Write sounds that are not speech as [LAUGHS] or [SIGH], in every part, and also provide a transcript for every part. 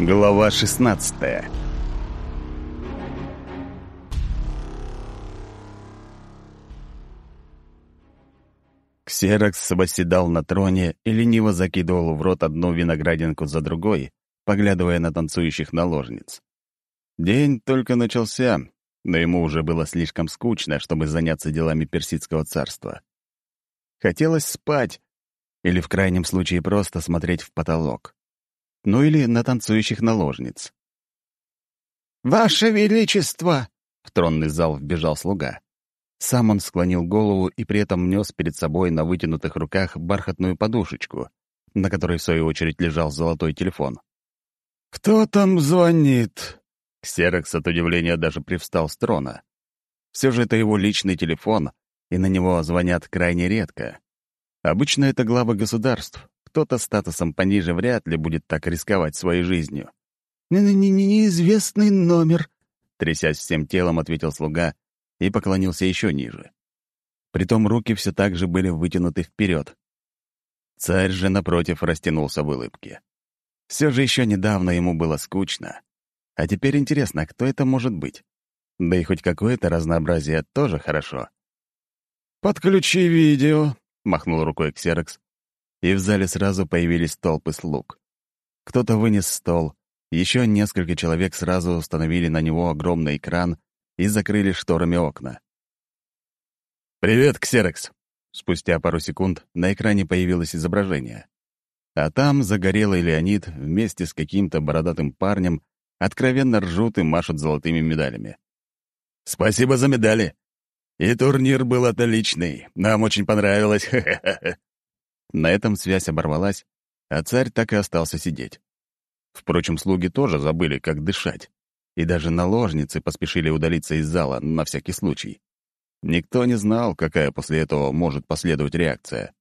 Глава 16 Ксерокс восседал на троне и лениво закидывал в рот одну виноградинку за другой, поглядывая на танцующих наложниц. День только начался, но ему уже было слишком скучно, чтобы заняться делами персидского царства. Хотелось спать, или в крайнем случае просто смотреть в потолок. Ну или на танцующих наложниц. «Ваше Величество!» — в тронный зал вбежал слуга. Сам он склонил голову и при этом нес перед собой на вытянутых руках бархатную подушечку, на которой, в свою очередь, лежал золотой телефон. «Кто там звонит?» Ксерокс от удивления даже привстал с трона. Все же это его личный телефон, и на него звонят крайне редко. Обычно это главы государств. Кто-то статусом пониже вряд ли будет так рисковать своей жизнью. «Неизвестный номер», — трясясь всем телом, ответил слуга и поклонился еще ниже. Притом руки все так же были вытянуты вперед. Царь же, напротив, растянулся в улыбке. Все же еще недавно ему было скучно. А теперь интересно, кто это может быть? Да и хоть какое-то разнообразие тоже хорошо. «Подключи видео», — махнул рукой Ксерокс, и в зале сразу появились толпы слуг. Кто-то вынес стол, еще несколько человек сразу установили на него огромный экран и закрыли шторами окна. «Привет, Ксерокс!» Спустя пару секунд на экране появилось изображение. А там загорелый Леонид вместе с каким-то бородатым парнем откровенно ржут и машут золотыми медалями. «Спасибо за медали. И турнир был отличный. Нам очень понравилось. [LAUGHS] На этом связь оборвалась, а царь так и остался сидеть. Впрочем, слуги тоже забыли, как дышать. И даже наложницы поспешили удалиться из зала на всякий случай. Никто не знал, какая после этого может последовать реакция.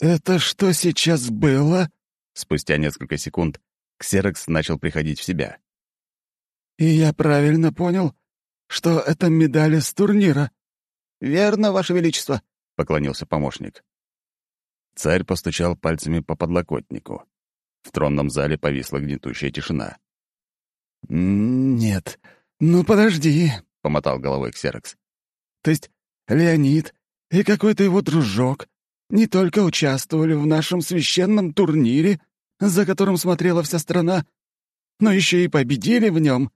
«Это что сейчас было?» Спустя несколько секунд Ксерокс начал приходить в себя. «И я правильно понял, что это медали с турнира?» «Верно, Ваше Величество», — поклонился помощник. Царь постучал пальцами по подлокотнику. В тронном зале повисла гнетущая тишина. «Нет, ну подожди», — помотал головой Ксерокс. «То есть Леонид и какой-то его дружок не только участвовали в нашем священном турнире, за которым смотрела вся страна, но еще и победили в нем.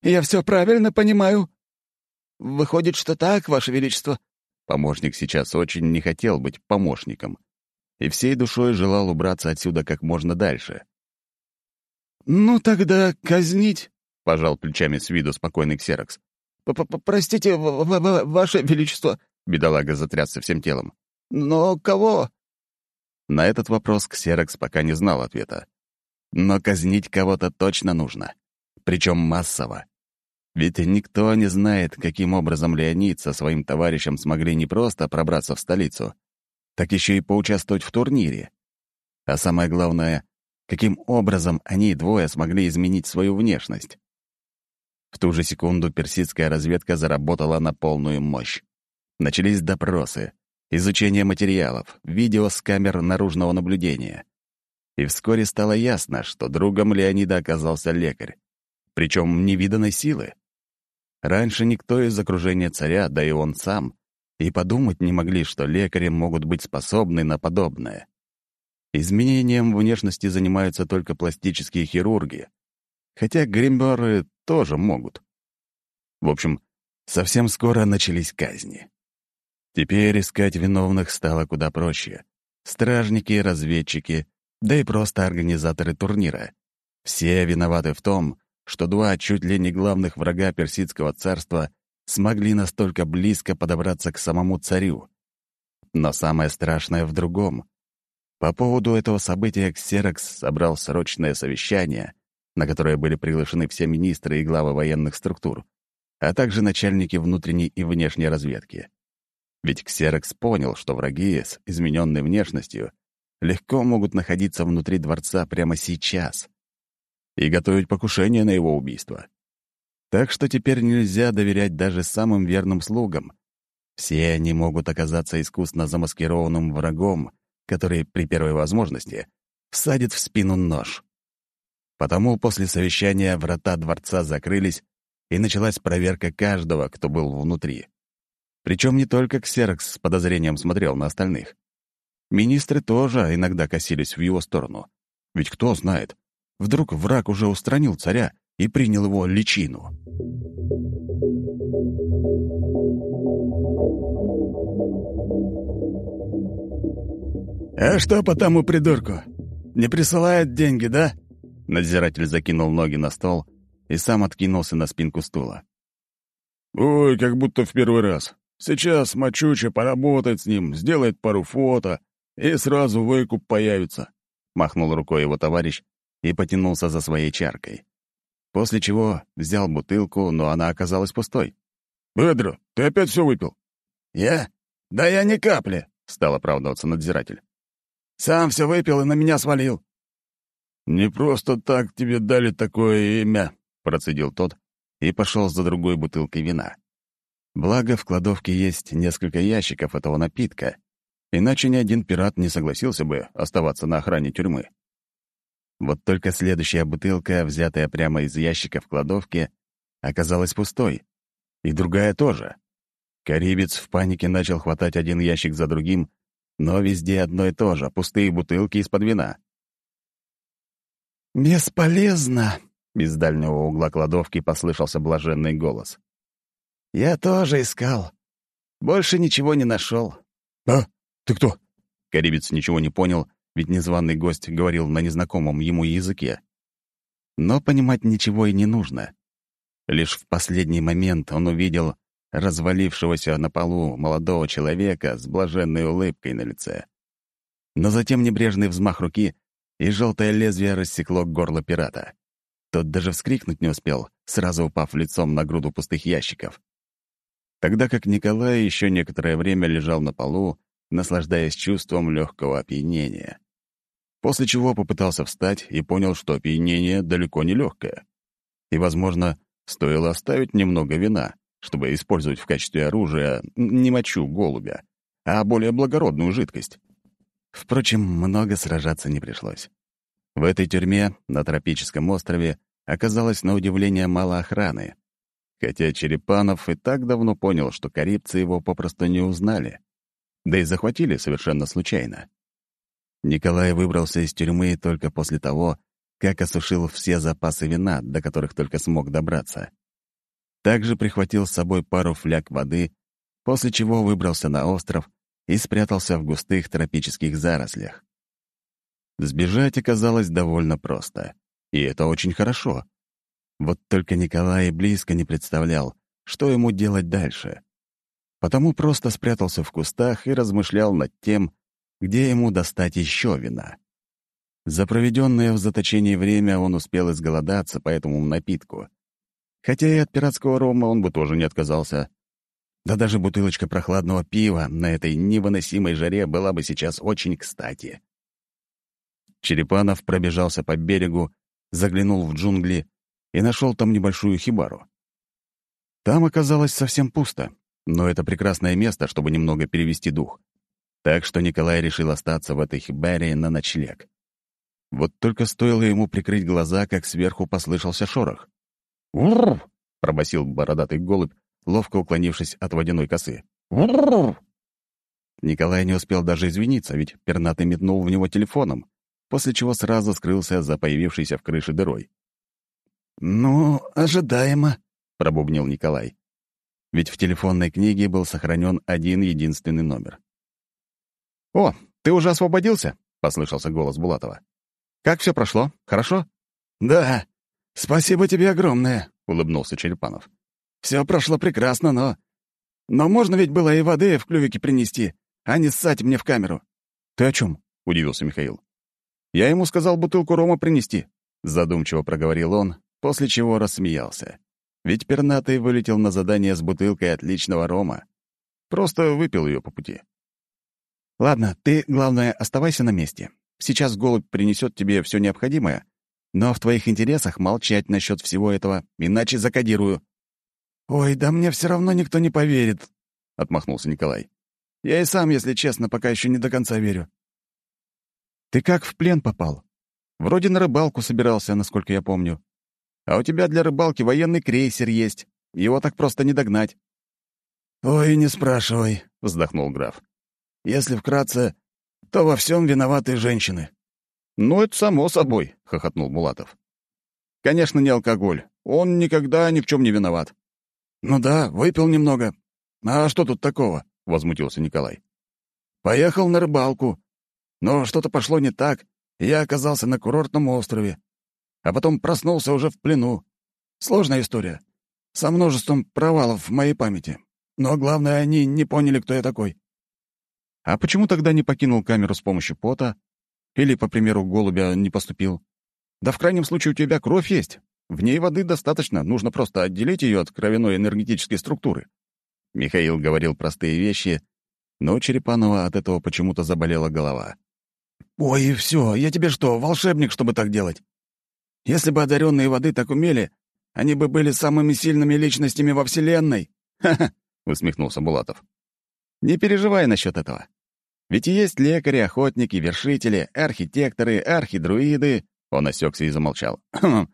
Я все правильно понимаю?» «Выходит, что так, Ваше Величество». Помощник сейчас очень не хотел быть помощником и всей душой желал убраться отсюда как можно дальше. «Ну тогда казнить», — пожал плечами с виду спокойный Ксерокс. «Простите, Ваше Величество», — бедолага затрясся всем телом. «Но кого?» На этот вопрос Ксерокс пока не знал ответа. Но казнить кого-то точно нужно. Причем массово. Ведь никто не знает, каким образом Леонид со своим товарищем смогли не просто пробраться в столицу, так еще и поучаствовать в турнире. А самое главное, каким образом они двое смогли изменить свою внешность. В ту же секунду персидская разведка заработала на полную мощь. Начались допросы, изучение материалов, видео с камер наружного наблюдения. И вскоре стало ясно, что другом Леонида оказался лекарь, причем невиданной силы. Раньше никто из окружения царя, да и он сам, и подумать не могли, что лекари могут быть способны на подобное. Изменением внешности занимаются только пластические хирурги, хотя гримберы тоже могут. В общем, совсем скоро начались казни. Теперь искать виновных стало куда проще. Стражники, разведчики, да и просто организаторы турнира. Все виноваты в том, что два чуть ли не главных врага персидского царства смогли настолько близко подобраться к самому царю. Но самое страшное в другом. По поводу этого события Ксерокс собрал срочное совещание, на которое были приглашены все министры и главы военных структур, а также начальники внутренней и внешней разведки. Ведь Ксерокс понял, что враги с измененной внешностью легко могут находиться внутри дворца прямо сейчас и готовить покушение на его убийство. Так что теперь нельзя доверять даже самым верным слугам. Все они могут оказаться искусно замаскированным врагом, который при первой возможности всадит в спину нож. Потому после совещания врата дворца закрылись, и началась проверка каждого, кто был внутри. Причем не только Ксерокс с подозрением смотрел на остальных. Министры тоже иногда косились в его сторону. Ведь кто знает, вдруг враг уже устранил царя и принял его личину. «А что по тому придурку? Не присылает деньги, да?» Надзиратель закинул ноги на стол и сам откинулся на спинку стула. «Ой, как будто в первый раз. Сейчас Мачуча поработает с ним, сделает пару фото, и сразу выкуп появится», — махнул рукой его товарищ и потянулся за своей чаркой. После чего взял бутылку, но она оказалась пустой. «Бедро, ты опять все выпил?» «Я? Да я ни капли», — стал оправдываться надзиратель. Сам все выпил и на меня свалил». «Не просто так тебе дали такое имя», — процедил тот и пошел за другой бутылкой вина. Благо, в кладовке есть несколько ящиков этого напитка, иначе ни один пират не согласился бы оставаться на охране тюрьмы. Вот только следующая бутылка, взятая прямо из ящика в кладовке, оказалась пустой. И другая тоже. Карибец в панике начал хватать один ящик за другим, но везде одно и то же — пустые бутылки из-под вина. «Бесполезно!» — из дальнего угла кладовки послышался блаженный голос. «Я тоже искал. Больше ничего не нашел. «А? Ты кто?» Карибец ничего не понял, ведь незваный гость говорил на незнакомом ему языке. Но понимать ничего и не нужно. Лишь в последний момент он увидел развалившегося на полу молодого человека с блаженной улыбкой на лице. Но затем небрежный взмах руки, и желтое лезвие рассекло горло пирата. Тот даже вскрикнуть не успел, сразу упав лицом на груду пустых ящиков. Тогда как Николай еще некоторое время лежал на полу, наслаждаясь чувством легкого опьянения. После чего попытался встать и понял, что опьянение далеко не легкое. И, возможно, стоило оставить немного вина, чтобы использовать в качестве оружия не мочу голубя, а более благородную жидкость. Впрочем, много сражаться не пришлось. В этой тюрьме на тропическом острове оказалось на удивление мало охраны, хотя Черепанов и так давно понял, что карибцы его попросту не узнали, да и захватили совершенно случайно. Николай выбрался из тюрьмы только после того, как осушил все запасы вина, до которых только смог добраться. Также прихватил с собой пару фляг воды, после чего выбрался на остров и спрятался в густых тропических зарослях. Сбежать оказалось довольно просто, и это очень хорошо. Вот только Николай близко не представлял, что ему делать дальше. Потому просто спрятался в кустах и размышлял над тем, где ему достать еще вина. За проведенное в заточении время он успел изголодаться по этому напитку — Хотя и от пиратского рома он бы тоже не отказался. Да даже бутылочка прохладного пива на этой невыносимой жаре была бы сейчас очень кстати. Черепанов пробежался по берегу, заглянул в джунгли и нашел там небольшую хибару. Там оказалось совсем пусто, но это прекрасное место, чтобы немного перевести дух. Так что Николай решил остаться в этой хибаре на ночлег. Вот только стоило ему прикрыть глаза, как сверху послышался шорох. «Урр!» — пробасил бородатый голубь, ловко уклонившись от водяной косы. «Урр!» Николай не успел даже извиниться, ведь пернатый метнул в него телефоном, после чего сразу скрылся за появившейся в крыше дырой. «Ну, ожидаемо», — пробубнил Николай. Ведь в телефонной книге был сохранен один единственный номер. «О, ты уже освободился?» — послышался голос Булатова. «Как все прошло? Хорошо?» «Да, «Спасибо тебе огромное», — улыбнулся Черепанов. «Все прошло прекрасно, но... Но можно ведь было и воды в клювике принести, а не ссать мне в камеру». «Ты о чем? удивился Михаил. «Я ему сказал бутылку рома принести», — задумчиво проговорил он, после чего рассмеялся. Ведь пернатый вылетел на задание с бутылкой отличного рома. Просто выпил ее по пути. «Ладно, ты, главное, оставайся на месте. Сейчас голубь принесет тебе все необходимое, но в твоих интересах молчать насчет всего этого, иначе закодирую». «Ой, да мне все равно никто не поверит», — отмахнулся Николай. «Я и сам, если честно, пока еще не до конца верю». «Ты как в плен попал?» Вроде на рыбалку собирался, насколько я помню. А у тебя для рыбалки военный крейсер есть. Его так просто не догнать». «Ой, не спрашивай», — вздохнул граф. «Если вкратце, то во всем виноваты женщины». «Ну, это само собой», — хохотнул Булатов. «Конечно, не алкоголь. Он никогда ни в чем не виноват». «Ну да, выпил немного. А что тут такого?» — возмутился Николай. «Поехал на рыбалку. Но что-то пошло не так, и я оказался на курортном острове. А потом проснулся уже в плену. Сложная история. Со множеством провалов в моей памяти. Но главное, они не поняли, кто я такой. А почему тогда не покинул камеру с помощью пота? Или, по примеру, голубя не поступил? Да в крайнем случае у тебя кровь есть. В ней воды достаточно, нужно просто отделить ее от кровяной энергетической структуры. Михаил говорил простые вещи, но Черепанова от этого почему-то заболела голова. «Ой, и все, я тебе что, волшебник, чтобы так делать? Если бы одаренные воды так умели, они бы были самыми сильными личностями во Вселенной!» «Ха-ха!» — усмехнулся Булатов. «Не переживай насчет этого. Ведь есть лекари, охотники, вершители, архитекторы, архидруиды...» Он осекся и замолчал. [CLEARS THROAT] «В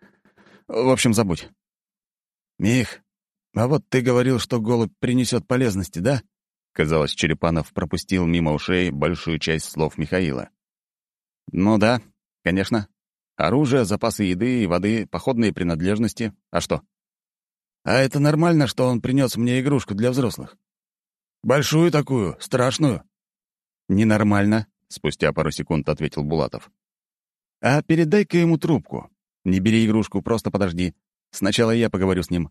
общем, забудь». «Мих, а вот ты говорил, что голубь принесет полезности, да?» Казалось, Черепанов пропустил мимо ушей большую часть слов Михаила. «Ну да, конечно. Оружие, запасы еды и воды, походные принадлежности. А что?» «А это нормально, что он принес мне игрушку для взрослых? Большую такую, страшную?» «Ненормально», — спустя пару секунд ответил Булатов. «А передай-ка ему трубку. Не бери игрушку, просто подожди. Сначала я поговорю с ним».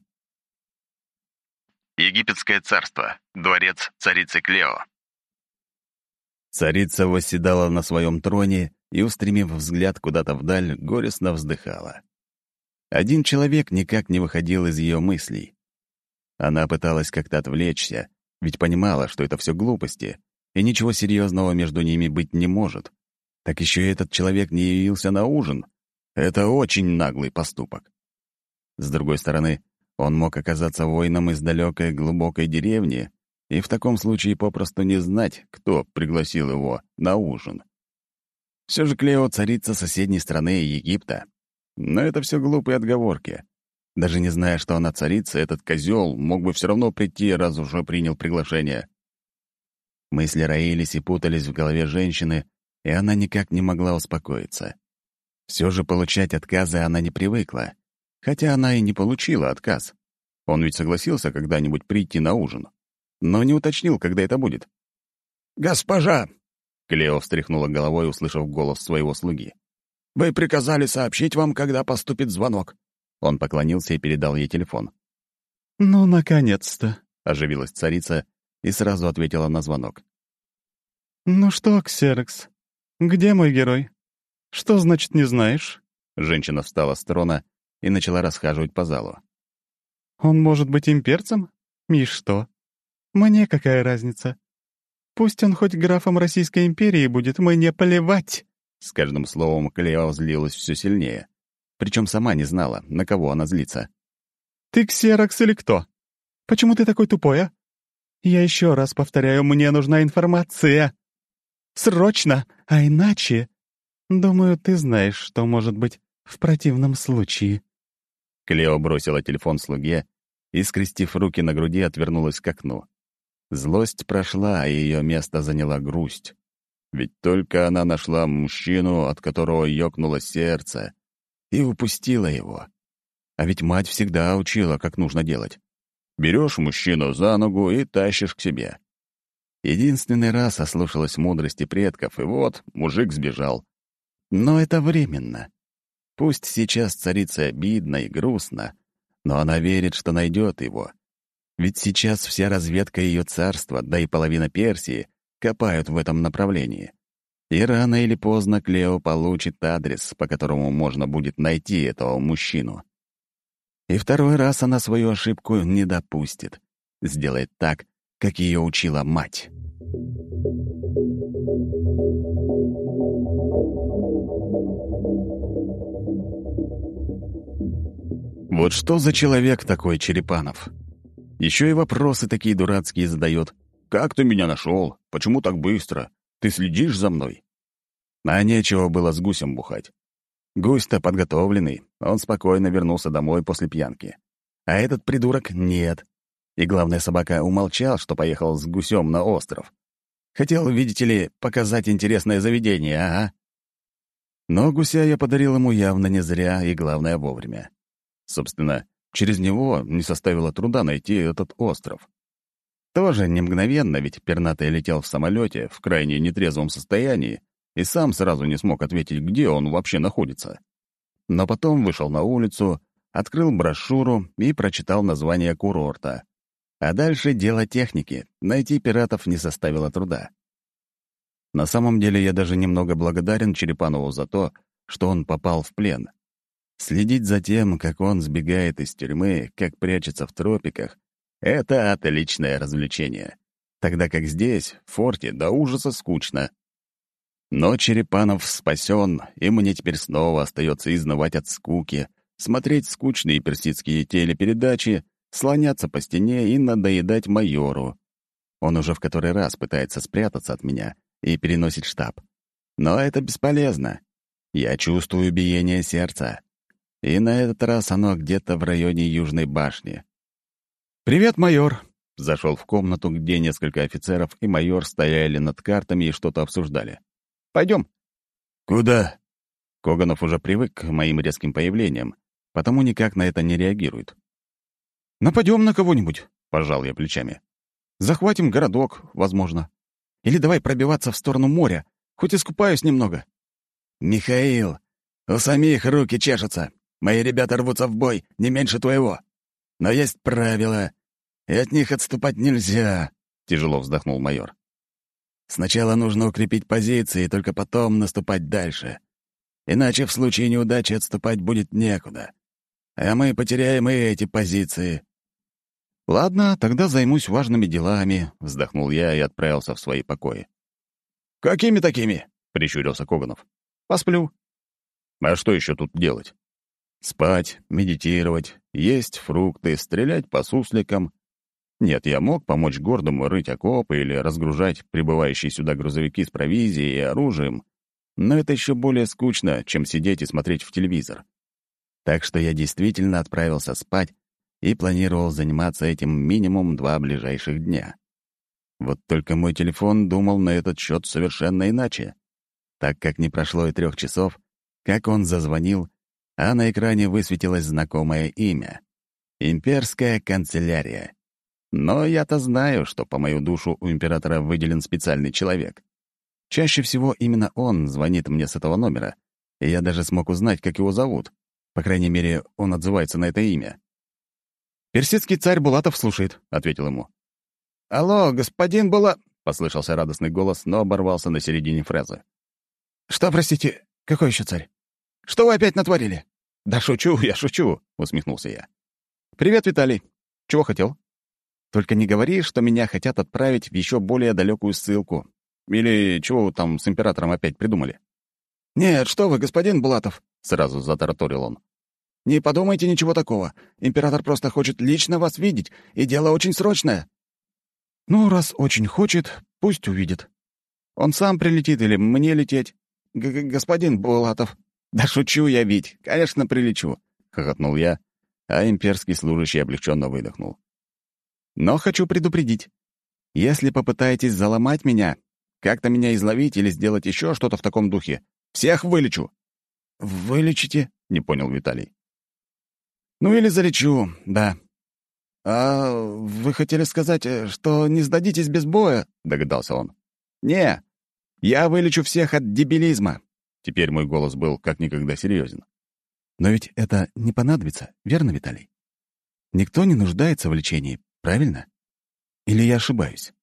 Египетское царство. Дворец царицы Клео. Царица восседала на своем троне и, устремив взгляд куда-то вдаль, горестно вздыхала. Один человек никак не выходил из ее мыслей. Она пыталась как-то отвлечься, ведь понимала, что это все глупости, и ничего серьезного между ними быть не может. Так еще и этот человек не явился на ужин. Это очень наглый поступок. С другой стороны, он мог оказаться воином из далекой глубокой деревни и в таком случае попросту не знать, кто пригласил его на ужин. Все же Клео — царица соседней страны Египта. Но это все глупые отговорки. Даже не зная, что она царица, этот козел мог бы все равно прийти, раз уже принял приглашение. Мысли роились и путались в голове женщины, и она никак не могла успокоиться. Все же получать отказы она не привыкла, хотя она и не получила отказ. Он ведь согласился когда-нибудь прийти на ужин, но не уточнил, когда это будет. «Госпожа!» — Клео встряхнула головой, услышав голос своего слуги. «Вы приказали сообщить вам, когда поступит звонок». Он поклонился и передал ей телефон. «Ну, наконец-то!» — оживилась царица и сразу ответила на звонок. «Ну что, Ксерекс, где мой герой? Что значит не знаешь?» Женщина встала с трона и начала расхаживать по залу. «Он может быть имперцем? И что? Мне какая разница? Пусть он хоть графом Российской империи будет, мне плевать!» С каждым словом Клео злилась все сильнее. Причем сама не знала, на кого она злится. «Ты ксерокс или кто? Почему ты такой тупой, а? Я еще раз повторяю, мне нужна информация. Срочно, а иначе... Думаю, ты знаешь, что может быть в противном случае». Клео бросила телефон слуге и, скрестив руки на груди, отвернулась к окну. Злость прошла, а ее место заняла грусть. Ведь только она нашла мужчину, от которого ёкнуло сердце, и упустила его. А ведь мать всегда учила, как нужно делать. Берешь мужчину за ногу и тащишь к себе. Единственный раз ослушалась мудрости предков, и вот мужик сбежал. Но это временно. Пусть сейчас царица обидна и грустна, но она верит, что найдет его. Ведь сейчас вся разведка ее царства, да и половина Персии, копают в этом направлении. И рано или поздно Клео получит адрес, по которому можно будет найти этого мужчину. И второй раз она свою ошибку не допустит. Сделает так, как ее учила мать. Вот что за человек такой Черепанов? Еще и вопросы такие дурацкие задает. «Как ты меня нашел? Почему так быстро? Ты следишь за мной?» А нечего было с гусем бухать. Гусь-то подготовленный, он спокойно вернулся домой после пьянки. А этот придурок — нет. И главное, собака умолчал, что поехал с гусем на остров. Хотел, видите ли, показать интересное заведение, ага. Но гуся я подарил ему явно не зря и, главное, вовремя. Собственно, через него не составило труда найти этот остров. Тоже не мгновенно, ведь пернатый летел в самолете в крайне нетрезвом состоянии и сам сразу не смог ответить, где он вообще находится. Но потом вышел на улицу, открыл брошюру и прочитал название курорта. А дальше дело техники. Найти пиратов не составило труда. На самом деле я даже немного благодарен Черепанову за то, что он попал в плен. Следить за тем, как он сбегает из тюрьмы, как прячется в тропиках — это отличное развлечение. Тогда как здесь, в форте, до ужаса скучно. Но Черепанов спасен, и мне теперь снова остается изнывать от скуки, смотреть скучные персидские телепередачи, слоняться по стене и надоедать майору. Он уже в который раз пытается спрятаться от меня и переносит штаб. Но это бесполезно. Я чувствую биение сердца. И на этот раз оно где-то в районе Южной башни. «Привет, майор!» Зашел в комнату, где несколько офицеров и майор стояли над картами и что-то обсуждали. Пойдем. «Куда?» Коганов уже привык к моим резким появлениям, потому никак на это не реагирует. «Нападем на кого-нибудь», — пожал я плечами. «Захватим городок, возможно. Или давай пробиваться в сторону моря, хоть искупаюсь немного». «Михаил, у самих руки чешутся. Мои ребята рвутся в бой, не меньше твоего. Но есть правила, и от них отступать нельзя», — тяжело вздохнул майор. «Сначала нужно укрепить позиции, и только потом наступать дальше. Иначе в случае неудачи отступать будет некуда. А мы потеряем и эти позиции». «Ладно, тогда займусь важными делами», — вздохнул я и отправился в свои покои. «Какими такими?» — прищурился Коганов. «Посплю». «А что еще тут делать? Спать, медитировать, есть фрукты, стрелять по сусликам. Нет, я мог помочь гордому рыть окопы или разгружать прибывающие сюда грузовики с провизией и оружием, но это еще более скучно, чем сидеть и смотреть в телевизор. Так что я действительно отправился спать и планировал заниматься этим минимум два ближайших дня. Вот только мой телефон думал на этот счет совершенно иначе, так как не прошло и трех часов, как он зазвонил а на экране высветилось знакомое имя — «Имперская канцелярия». Но я-то знаю, что по мою душу у императора выделен специальный человек. Чаще всего именно он звонит мне с этого номера, и я даже смог узнать, как его зовут. По крайней мере, он отзывается на это имя. «Персидский царь Булатов слушает», — ответил ему. «Алло, господин Була...» — послышался радостный голос, но оборвался на середине фразы. «Что, простите, какой еще царь?» Что вы опять натворили?» «Да шучу, [LAUGHS] я шучу», — усмехнулся я. «Привет, Виталий. Чего хотел?» «Только не говори, что меня хотят отправить в еще более далекую ссылку. Или чего вы там с императором опять придумали?» «Нет, что вы, господин Булатов», — сразу затараторил он. «Не подумайте ничего такого. Император просто хочет лично вас видеть, и дело очень срочное». «Ну, раз очень хочет, пусть увидит. Он сам прилетит или мне лететь?» Г -г «Господин Булатов», «Да шучу я, Вить, конечно, прилечу», — хохотнул я, а имперский служащий облегченно выдохнул. «Но хочу предупредить. Если попытаетесь заломать меня, как-то меня изловить или сделать еще что-то в таком духе, всех вылечу». «Вылечите?» — не понял Виталий. «Ну или залечу, да». «А вы хотели сказать, э, что не сдадитесь без боя?» — догадался он. «Не, я вылечу всех от дебилизма», Теперь мой голос был как никогда серьезен. Но ведь это не понадобится, верно, Виталий? Никто не нуждается в лечении, правильно? Или я ошибаюсь?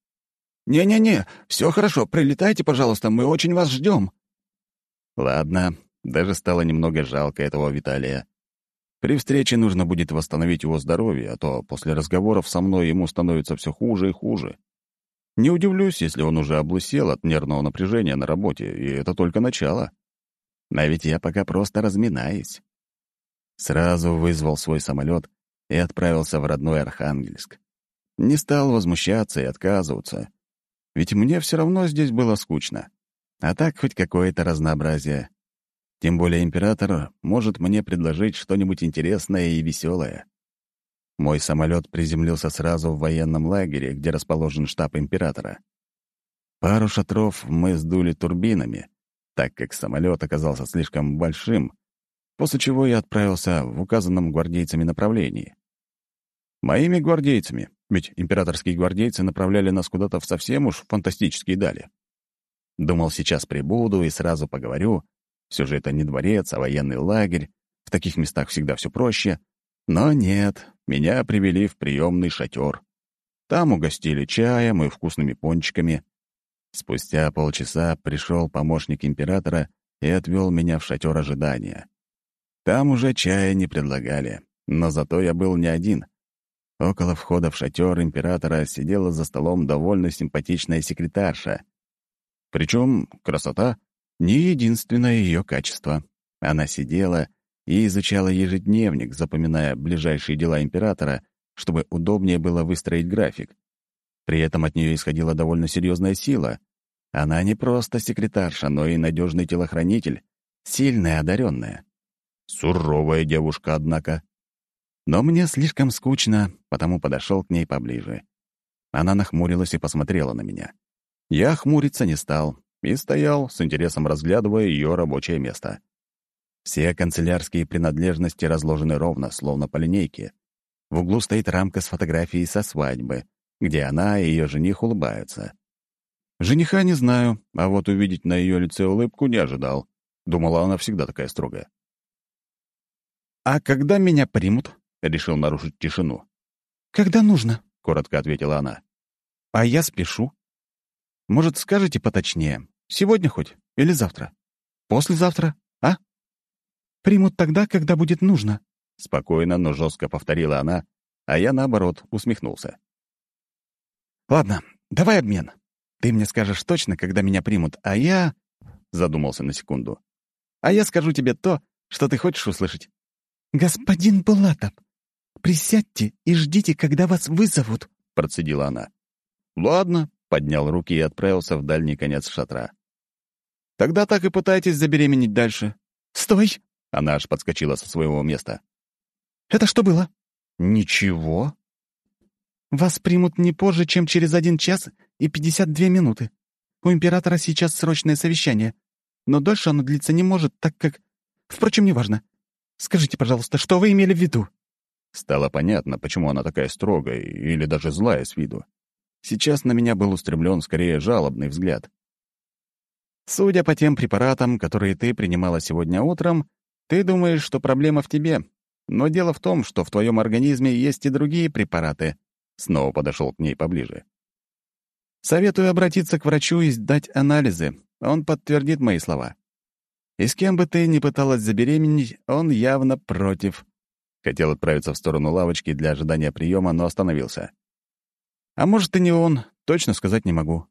«Не-не-не, все хорошо, прилетайте, пожалуйста, мы очень вас ждем. Ладно, даже стало немного жалко этого Виталия. При встрече нужно будет восстановить его здоровье, а то после разговоров со мной ему становится все хуже и хуже. Не удивлюсь, если он уже облысел от нервного напряжения на работе, и это только начало. А ведь я пока просто разминаюсь. Сразу вызвал свой самолет и отправился в родной Архангельск. Не стал возмущаться и отказываться. Ведь мне все равно здесь было скучно. А так хоть какое-то разнообразие. Тем более император может мне предложить что-нибудь интересное и веселое. Мой самолет приземлился сразу в военном лагере, где расположен штаб императора. Пару шатров мы сдули турбинами, так как самолет оказался слишком большим, после чего я отправился в указанном гвардейцами направлении. Моими гвардейцами, ведь императорские гвардейцы направляли нас куда-то в совсем уж фантастические дали. Думал, сейчас прибуду и сразу поговорю. Все же это не дворец, а военный лагерь. В таких местах всегда все проще. Но нет, меня привели в приемный шатер. Там угостили чаем и вкусными пончиками. Спустя полчаса пришел помощник императора и отвел меня в шатер ожидания. Там уже чая не предлагали, но зато я был не один. Около входа в шатер императора сидела за столом довольно симпатичная секретарша. Причем красота — не единственное ее качество. Она сидела и изучала ежедневник, запоминая ближайшие дела императора, чтобы удобнее было выстроить график. При этом от нее исходила довольно серьезная сила. Она не просто секретарша, но и надежный телохранитель, сильная, одаренная. Суровая девушка, однако. Но мне слишком скучно, потому подошел к ней поближе. Она нахмурилась и посмотрела на меня. Я хмуриться не стал и стоял, с интересом разглядывая ее рабочее место. Все канцелярские принадлежности разложены ровно, словно по линейке. В углу стоит рамка с фотографией со свадьбы, где она и ее жених улыбаются. Жениха не знаю, а вот увидеть на ее лице улыбку не ожидал. Думала, она всегда такая строгая. «А когда меня примут?» — решил нарушить тишину. «Когда нужно», — коротко ответила она. «А я спешу. Может, скажете поточнее? Сегодня хоть? Или завтра? Послезавтра? А? Примут тогда, когда будет нужно». Спокойно, но жестко повторила она, а я, наоборот, усмехнулся. «Ладно, давай обмен. Ты мне скажешь точно, когда меня примут, а я...» Задумался на секунду. «А я скажу тебе то, что ты хочешь услышать». «Господин Булатов, присядьте и ждите, когда вас вызовут», — процедила она. «Ладно», — поднял руки и отправился в дальний конец шатра. «Тогда так и пытайтесь забеременеть дальше». «Стой!» — она аж подскочила со своего места. «Это что было?» «Ничего». «Вас примут не позже, чем через один час и пятьдесят две минуты. У императора сейчас срочное совещание, но дольше оно длиться не может, так как... Впрочем, неважно. Скажите, пожалуйста, что вы имели в виду?» Стало понятно, почему она такая строгая или даже злая с виду. Сейчас на меня был устремлен скорее жалобный взгляд. «Судя по тем препаратам, которые ты принимала сегодня утром, ты думаешь, что проблема в тебе. Но дело в том, что в твоем организме есть и другие препараты». Снова подошел к ней поближе. «Советую обратиться к врачу и сдать анализы. Он подтвердит мои слова. И с кем бы ты ни пыталась забеременеть, он явно против. Хотел отправиться в сторону лавочки для ожидания приема, но остановился. А может, и не он, точно сказать не могу.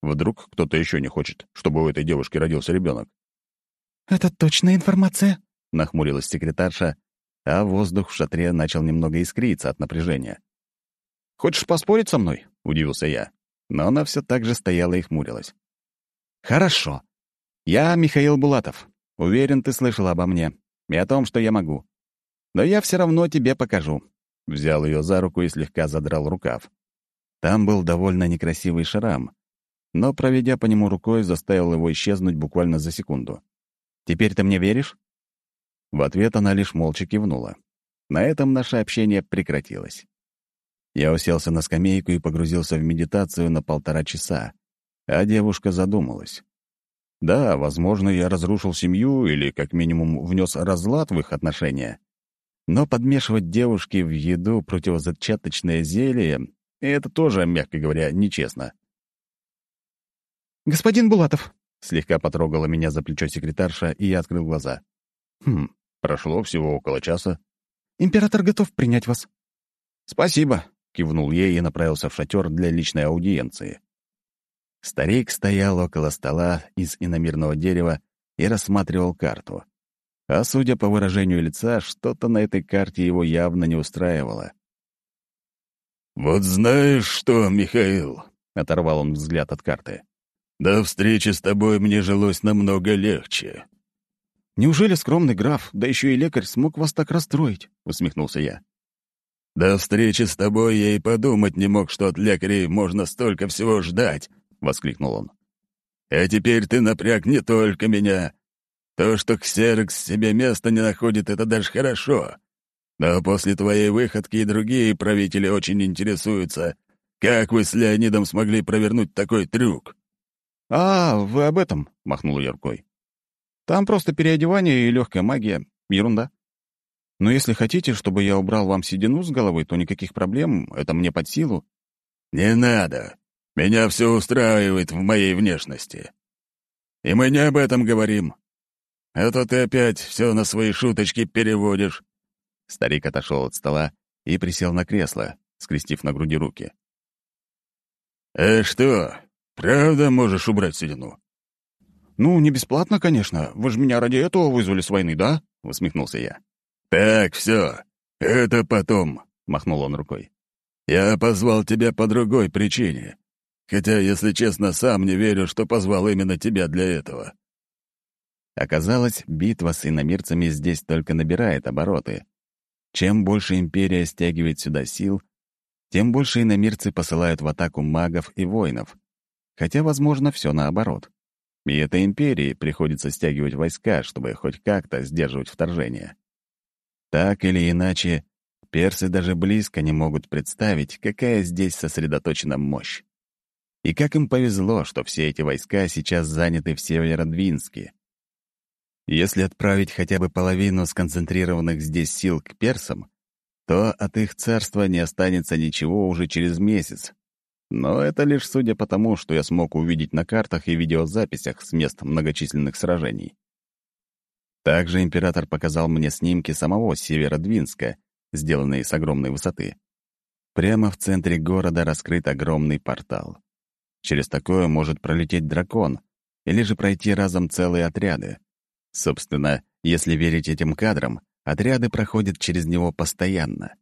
Вдруг кто-то еще не хочет, чтобы у этой девушки родился ребенок. «Это точная информация?» — нахмурилась секретарша, а воздух в шатре начал немного искриться от напряжения. «Хочешь поспорить со мной?» — удивился я. Но она все так же стояла и хмурилась. «Хорошо. «Я Михаил Булатов. Уверен, ты слышал обо мне и о том, что я могу. Но я все равно тебе покажу». Взял ее за руку и слегка задрал рукав. Там был довольно некрасивый шрам, но, проведя по нему рукой, заставил его исчезнуть буквально за секунду. «Теперь ты мне веришь?» В ответ она лишь молча кивнула. На этом наше общение прекратилось. Я уселся на скамейку и погрузился в медитацию на полтора часа, а девушка задумалась. Да, возможно, я разрушил семью или, как минимум, внес разлад в их отношения. Но подмешивать девушке в еду противозачаточное зелье — это тоже, мягко говоря, нечестно. «Господин Булатов», — слегка потрогала меня за плечо секретарша, и я открыл глаза. «Хм, прошло всего около часа». «Император готов принять вас». «Спасибо», — кивнул ей и направился в шатер для личной аудиенции. Старик стоял около стола из иномирного дерева и рассматривал карту. А судя по выражению лица, что-то на этой карте его явно не устраивало. «Вот знаешь что, Михаил?» — оторвал он взгляд от карты. «До встречи с тобой мне жилось намного легче». Неужели скромный граф, да еще и лекарь, смог вас так расстроить?» — усмехнулся я. «До встречи с тобой я и подумать не мог, что от лекарей можно столько всего ждать», — воскликнул он. «А теперь ты напряг не только меня. То, что Ксерокс себе места не находит, это даже хорошо. Но после твоей выходки и другие правители очень интересуются, как вы с Леонидом смогли провернуть такой трюк?» «А, вы об этом?» — махнул я рукой. «Там просто переодевание и легкая магия. Ерунда. Но если хотите, чтобы я убрал вам седину с головы, то никаких проблем, это мне под силу». «Не надо. Меня все устраивает в моей внешности. И мы не об этом говорим. А то ты опять все на свои шуточки переводишь». Старик отошел от стола и присел на кресло, скрестив на груди руки. «Э, что, правда можешь убрать седину?» «Ну, не бесплатно, конечно. Вы же меня ради этого вызвали с войны, да?» — усмехнулся я. «Так, все. Это потом», — махнул он рукой. «Я позвал тебя по другой причине. Хотя, если честно, сам не верю, что позвал именно тебя для этого». Оказалось, битва с иномирцами здесь только набирает обороты. Чем больше империя стягивает сюда сил, тем больше иномирцы посылают в атаку магов и воинов. Хотя, возможно, все наоборот. И это империи приходится стягивать войска, чтобы хоть как-то сдерживать вторжение. Так или иначе, персы даже близко не могут представить, какая здесь сосредоточена мощь. И как им повезло, что все эти войска сейчас заняты в Северодвинске. Если отправить хотя бы половину сконцентрированных здесь сил к персам, то от их царства не останется ничего уже через месяц. Но это лишь судя по тому, что я смог увидеть на картах и видеозаписях с мест многочисленных сражений. Также император показал мне снимки самого Северодвинска, сделанные с огромной высоты. Прямо в центре города раскрыт огромный портал. Через такое может пролететь дракон или же пройти разом целые отряды. Собственно, если верить этим кадрам, отряды проходят через него постоянно.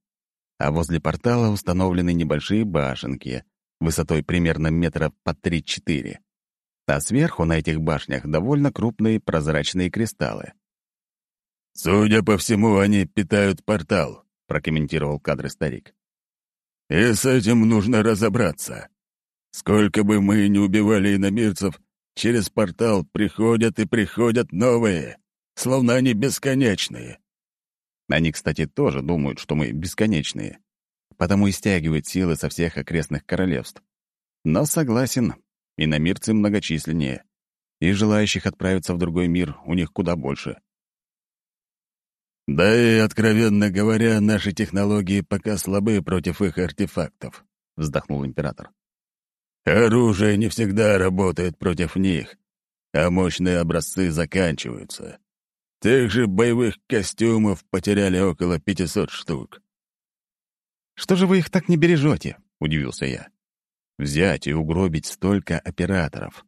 А возле портала установлены небольшие башенки, высотой примерно метра по 3-4. А сверху на этих башнях довольно крупные прозрачные кристаллы. «Судя по всему, они питают портал», — прокомментировал кадры старик. «И с этим нужно разобраться. Сколько бы мы ни убивали иномирцев, через портал приходят и приходят новые, словно они бесконечные». Они, кстати, тоже думают, что мы бесконечные, потому и стягивают силы со всех окрестных королевств. Но согласен, иномирцы многочисленнее, и желающих отправиться в другой мир у них куда больше. Да и, откровенно говоря, наши технологии пока слабы против их артефактов, вздохнул император. Оружие не всегда работает против них, а мощные образцы заканчиваются. Тех же боевых костюмов потеряли около 500 штук. «Что же вы их так не бережете?» — удивился я. «Взять и угробить столько операторов.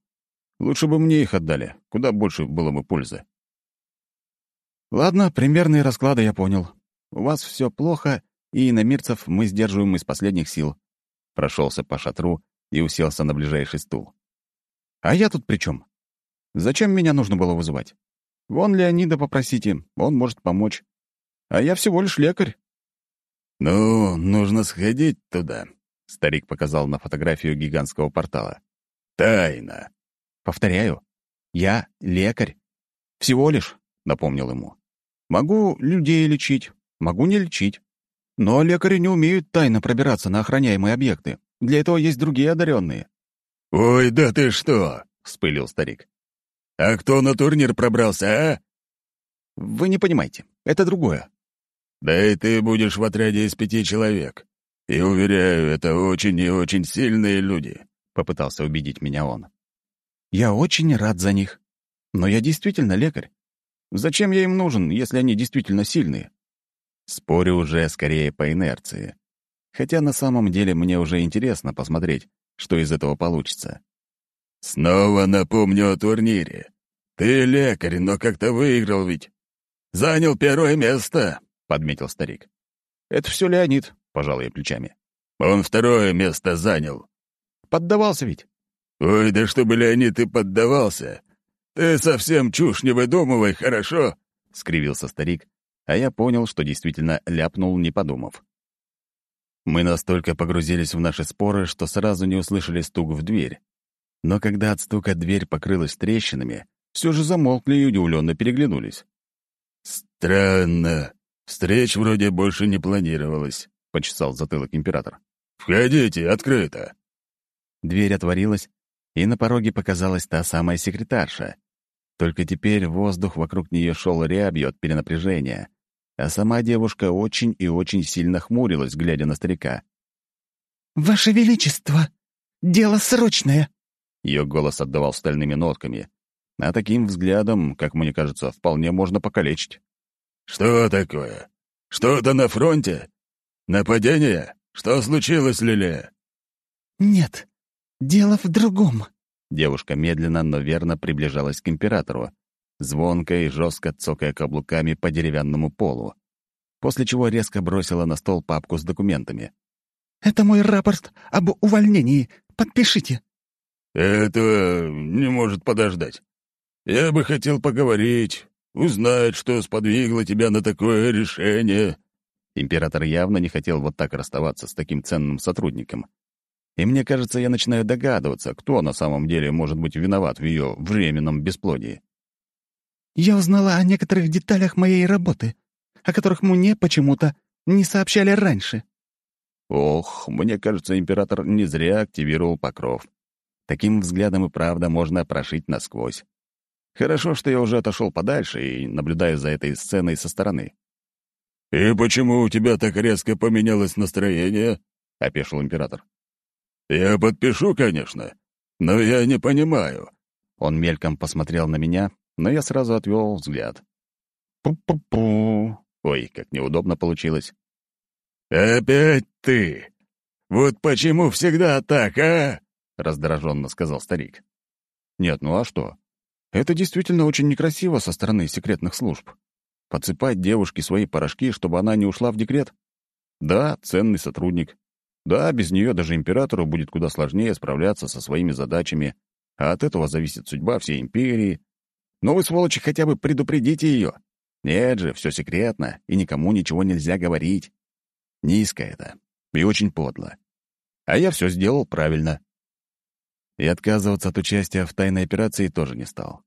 Лучше бы мне их отдали, куда больше было бы пользы». Ладно, примерные расклады я понял. У вас все плохо, и иномирцев мы сдерживаем из последних сил. Прошелся по шатру и уселся на ближайший стул. А я тут при чем? Зачем меня нужно было вызывать? Вон Леонида попросите, он может помочь. А я всего лишь лекарь. «Ну, нужно сходить туда», — старик показал на фотографию гигантского портала. «Тайна». «Повторяю, я лекарь. Всего лишь», — напомнил ему. Могу людей лечить, могу не лечить. Но лекари не умеют тайно пробираться на охраняемые объекты. Для этого есть другие одаренные. «Ой, да ты что!» — вспылил старик. «А кто на турнир пробрался, а?» «Вы не понимаете. Это другое». «Да и ты будешь в отряде из пяти человек. И, уверяю, это очень и очень сильные люди», — попытался убедить меня он. «Я очень рад за них. Но я действительно лекарь. Зачем я им нужен, если они действительно сильные? Спорю уже скорее по инерции. Хотя на самом деле мне уже интересно посмотреть, что из этого получится. «Снова напомню о турнире. Ты лекарь, но как-то выиграл ведь. Занял первое место», — подметил старик. «Это все Леонид», — пожал я плечами. «Он второе место занял». «Поддавался ведь». «Ой, да чтобы Леонид и поддавался. Ты совсем чушь не выдумывай, хорошо?» — скривился старик, а я понял, что действительно ляпнул, не подумав. Мы настолько погрузились в наши споры, что сразу не услышали стук в дверь. Но когда от стука дверь покрылась трещинами, все же замолкли и удивленно переглянулись. «Странно. Встреч вроде больше не планировалось», — почесал затылок император. «Входите, открыто». Дверь отворилась, и на пороге показалась та самая секретарша. Только теперь воздух вокруг нее шел рябью от перенапряжения, а сама девушка очень и очень сильно хмурилась, глядя на старика. «Ваше Величество, дело срочное!» Ее голос отдавал стальными нотками, а таким взглядом, как мне кажется, вполне можно покалечить. «Что такое? Что-то на фронте? Нападение? Что случилось, Лилия?» «Нет, дело в другом». Девушка медленно, но верно приближалась к императору, звонко и жестко цокая каблуками по деревянному полу, после чего резко бросила на стол папку с документами. «Это мой рапорт об увольнении. Подпишите». «Это не может подождать. Я бы хотел поговорить, узнать, что сподвигло тебя на такое решение». Император явно не хотел вот так расставаться с таким ценным сотрудником. И мне кажется, я начинаю догадываться, кто на самом деле может быть виноват в ее временном бесплодии. Я узнала о некоторых деталях моей работы, о которых мне почему-то не сообщали раньше». Ох, мне кажется, император не зря активировал покров. Таким взглядом и правда можно прошить насквозь. Хорошо, что я уже отошел подальше и наблюдаю за этой сценой со стороны. «И почему у тебя так резко поменялось настроение?» — опешил император. «Я подпишу, конечно, но я не понимаю». Он мельком посмотрел на меня, но я сразу отвел взгляд. Пу-пу-пу. Ой, как неудобно получилось. «Опять ты! Вот почему всегда так, а?» — раздраженно сказал старик. «Нет, ну а что? Это действительно очень некрасиво со стороны секретных служб. Подсыпать девушке свои порошки, чтобы она не ушла в декрет? Да, ценный сотрудник. Да, без нее даже императору будет куда сложнее справляться со своими задачами, а от этого зависит судьба всей империи, но вы, сволочи, хотя бы предупредите ее. Нет же, все секретно, и никому ничего нельзя говорить. Низко это. И очень подло. А я все сделал правильно. И отказываться от участия в тайной операции тоже не стал.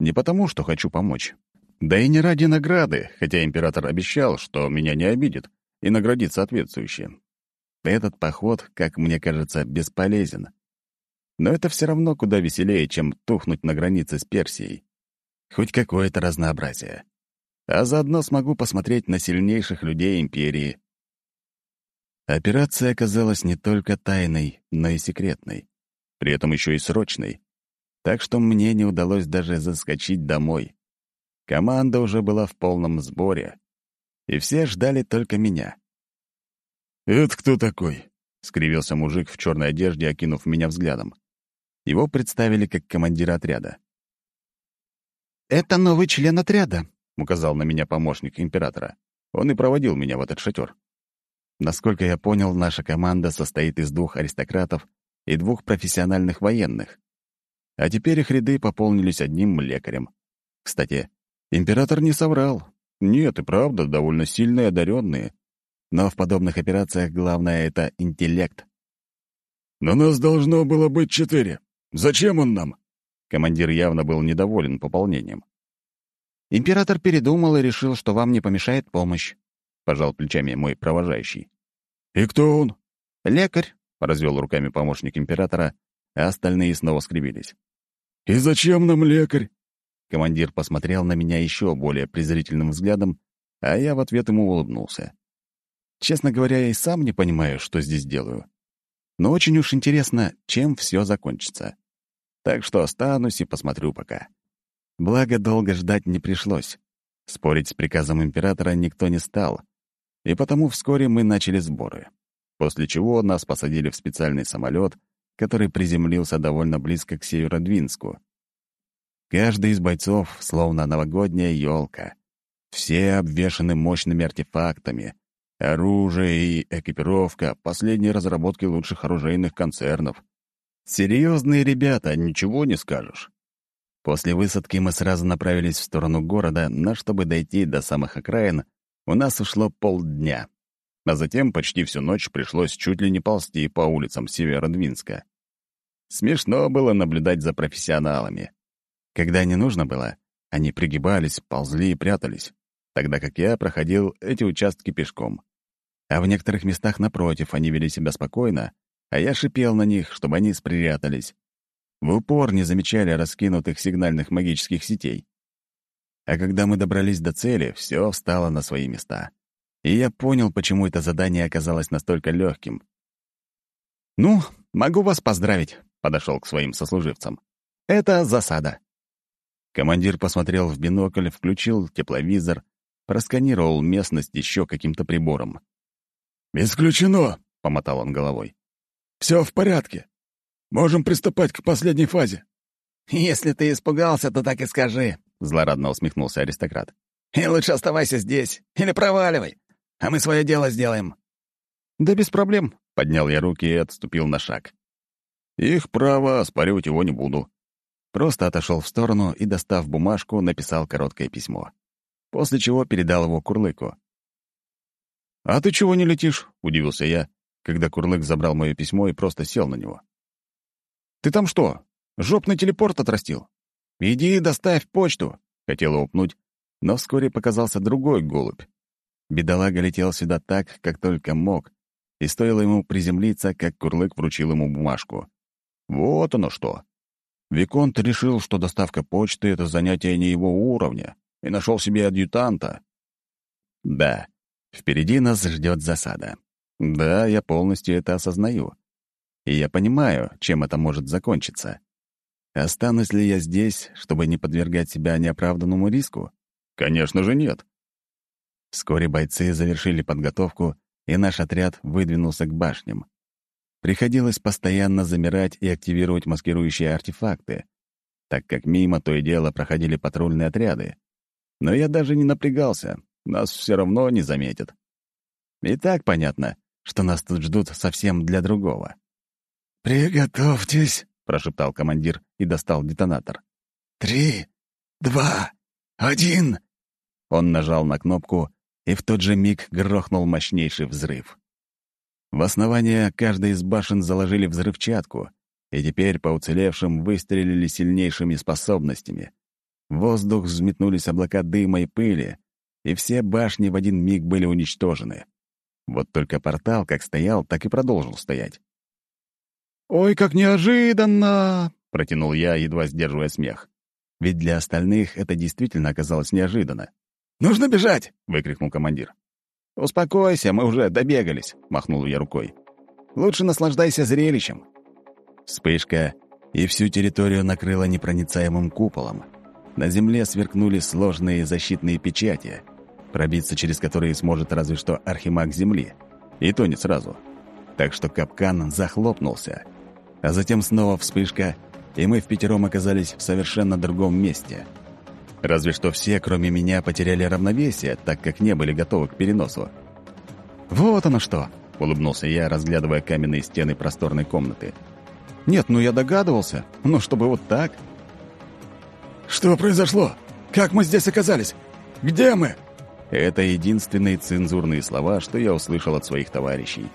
Не потому, что хочу помочь. Да и не ради награды, хотя император обещал, что меня не обидит и наградит соответствующе. Этот поход, как мне кажется, бесполезен. Но это все равно куда веселее, чем тухнуть на границе с Персией. Хоть какое-то разнообразие. А заодно смогу посмотреть на сильнейших людей империи. Операция оказалась не только тайной, но и секретной. При этом еще и срочной. Так что мне не удалось даже заскочить домой. Команда уже была в полном сборе. И все ждали только меня. «Это кто такой?» — скривился мужик в черной одежде, окинув меня взглядом. Его представили как командира отряда. «Это новый член отряда», — указал на меня помощник императора. Он и проводил меня в этот шатер. Насколько я понял, наша команда состоит из двух аристократов и двух профессиональных военных. А теперь их ряды пополнились одним лекарем. Кстати, император не соврал. Нет, и правда, довольно сильные одаренные. Но в подобных операциях главное — это интеллект. «Но нас должно было быть четыре. Зачем он нам?» Командир явно был недоволен пополнением. «Император передумал и решил, что вам не помешает помощь», — пожал плечами мой провожающий. «И кто он?» «Лекарь», — развел руками помощник императора, а остальные снова скривились. «И зачем нам лекарь?» Командир посмотрел на меня еще более презрительным взглядом, а я в ответ ему улыбнулся. Честно говоря, я и сам не понимаю, что здесь делаю. Но очень уж интересно, чем все закончится так что останусь и посмотрю пока. Благо, долго ждать не пришлось. Спорить с приказом императора никто не стал, и потому вскоре мы начали сборы, после чего нас посадили в специальный самолет, который приземлился довольно близко к Северодвинску. Каждый из бойцов словно новогодняя елка. Все обвешаны мощными артефактами. Оружие и экипировка — последние разработки лучших оружейных концернов. Серьезные ребята, ничего не скажешь. После высадки мы сразу направились в сторону города, но чтобы дойти до самых окраин, у нас ушло полдня. А затем почти всю ночь пришлось чуть ли не ползти по улицам Северодвинска. Смешно было наблюдать за профессионалами. Когда не нужно было, они пригибались, ползли и прятались, тогда как я проходил эти участки пешком. А в некоторых местах напротив они вели себя спокойно, а я шипел на них, чтобы они спрятались. В упор не замечали раскинутых сигнальных магических сетей. А когда мы добрались до цели, все встало на свои места. И я понял, почему это задание оказалось настолько легким. «Ну, могу вас поздравить», — подошел к своим сослуживцам. «Это засада». Командир посмотрел в бинокль, включил тепловизор, просканировал местность еще каким-то прибором. «Исключено», — помотал он головой. «Все в порядке. Можем приступать к последней фазе». «Если ты испугался, то так и скажи», — злорадно усмехнулся аристократ. «И лучше оставайся здесь или проваливай, а мы свое дело сделаем». «Да без проблем», — поднял я руки и отступил на шаг. Их право, оспаривать его не буду. Просто отошел в сторону и, достав бумажку, написал короткое письмо. После чего передал его Курлыку. «А ты чего не летишь?» — удивился я, когда Курлык забрал мое письмо и просто сел на него. «Ты там что, жопный телепорт отрастил? Иди доставь почту!» — хотел его пнуть, но вскоре показался другой голубь. Бедолага летел сюда так, как только мог, и стоило ему приземлиться, как Курлык вручил ему бумажку. Вот оно что. Виконт решил, что доставка почты — это занятие не его уровня, и нашел себе адъютанта. Да, впереди нас ждет засада. Да, я полностью это осознаю. И я понимаю, чем это может закончиться. Останусь ли я здесь, чтобы не подвергать себя неоправданному риску? Конечно же, нет. Вскоре бойцы завершили подготовку, и наш отряд выдвинулся к башням. Приходилось постоянно замирать и активировать маскирующие артефакты, так как мимо то и дело проходили патрульные отряды. Но я даже не напрягался, нас все равно не заметят. И так понятно, что нас тут ждут совсем для другого. «Приготовьтесь», — прошептал командир и достал детонатор. «Три, два, один». Он нажал на кнопку, и в тот же миг грохнул мощнейший взрыв. В основание каждой из башен заложили взрывчатку, и теперь по уцелевшим выстрелили сильнейшими способностями. В воздух взметнулись облака дыма и пыли, и все башни в один миг были уничтожены. Вот только портал как стоял, так и продолжил стоять. «Ой, как неожиданно!» — протянул я, едва сдерживая смех. Ведь для остальных это действительно оказалось неожиданно. «Нужно бежать!» — выкрикнул командир. «Успокойся, мы уже добегались», — махнул я рукой. «Лучше наслаждайся зрелищем». Вспышка, и всю территорию накрыла непроницаемым куполом. На земле сверкнули сложные защитные печати, пробиться через которые сможет разве что архимаг Земли. И то не сразу. Так что капкан захлопнулся. А затем снова вспышка, и мы в пятером оказались в совершенно другом месте — Разве что все, кроме меня, потеряли равновесие, так как не были готовы к переносу. «Вот оно что!» — улыбнулся я, разглядывая каменные стены просторной комнаты. «Нет, ну я догадывался. Ну, чтобы вот так...» «Что произошло? Как мы здесь оказались? Где мы?» Это единственные цензурные слова, что я услышал от своих товарищей.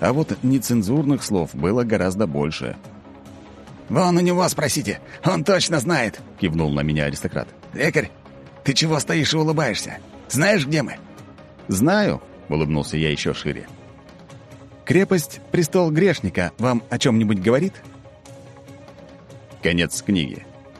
А вот нецензурных слов было гораздо больше. «Вон у него спросите, он точно знает!» — кивнул на меня аристократ. «Лекарь, ты чего стоишь и улыбаешься? Знаешь, где мы?» «Знаю», — улыбнулся я еще шире. «Крепость «Престол грешника» вам о чем-нибудь говорит?» Конец книги.